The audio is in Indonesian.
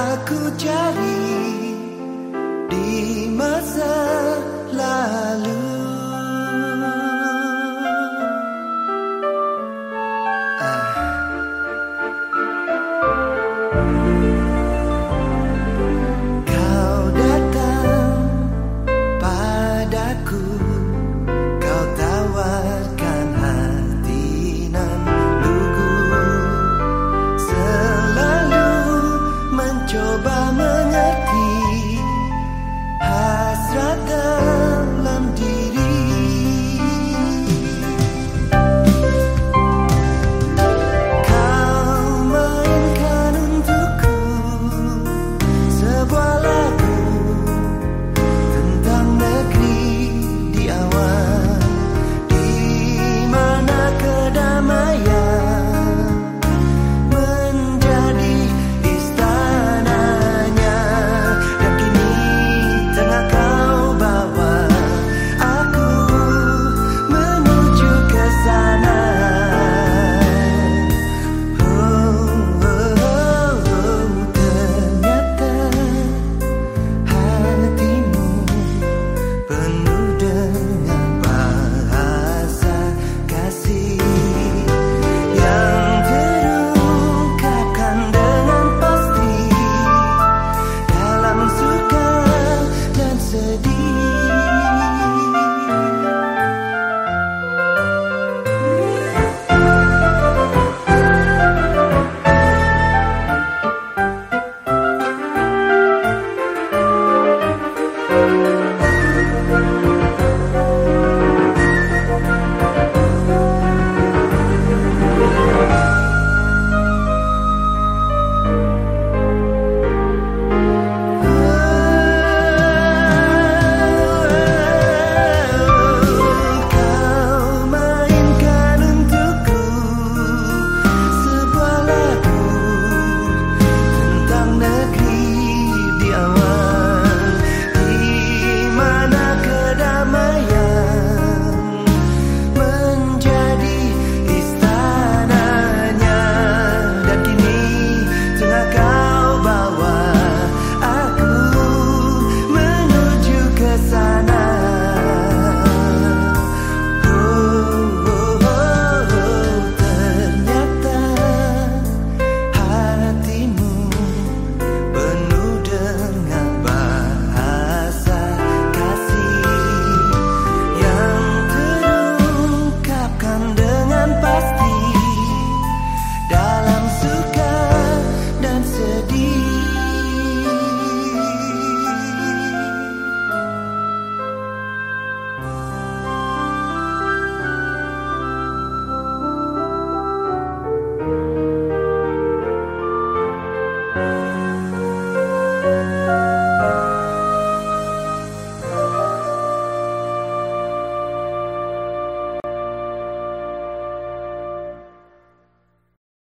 aku cari di masa lalu.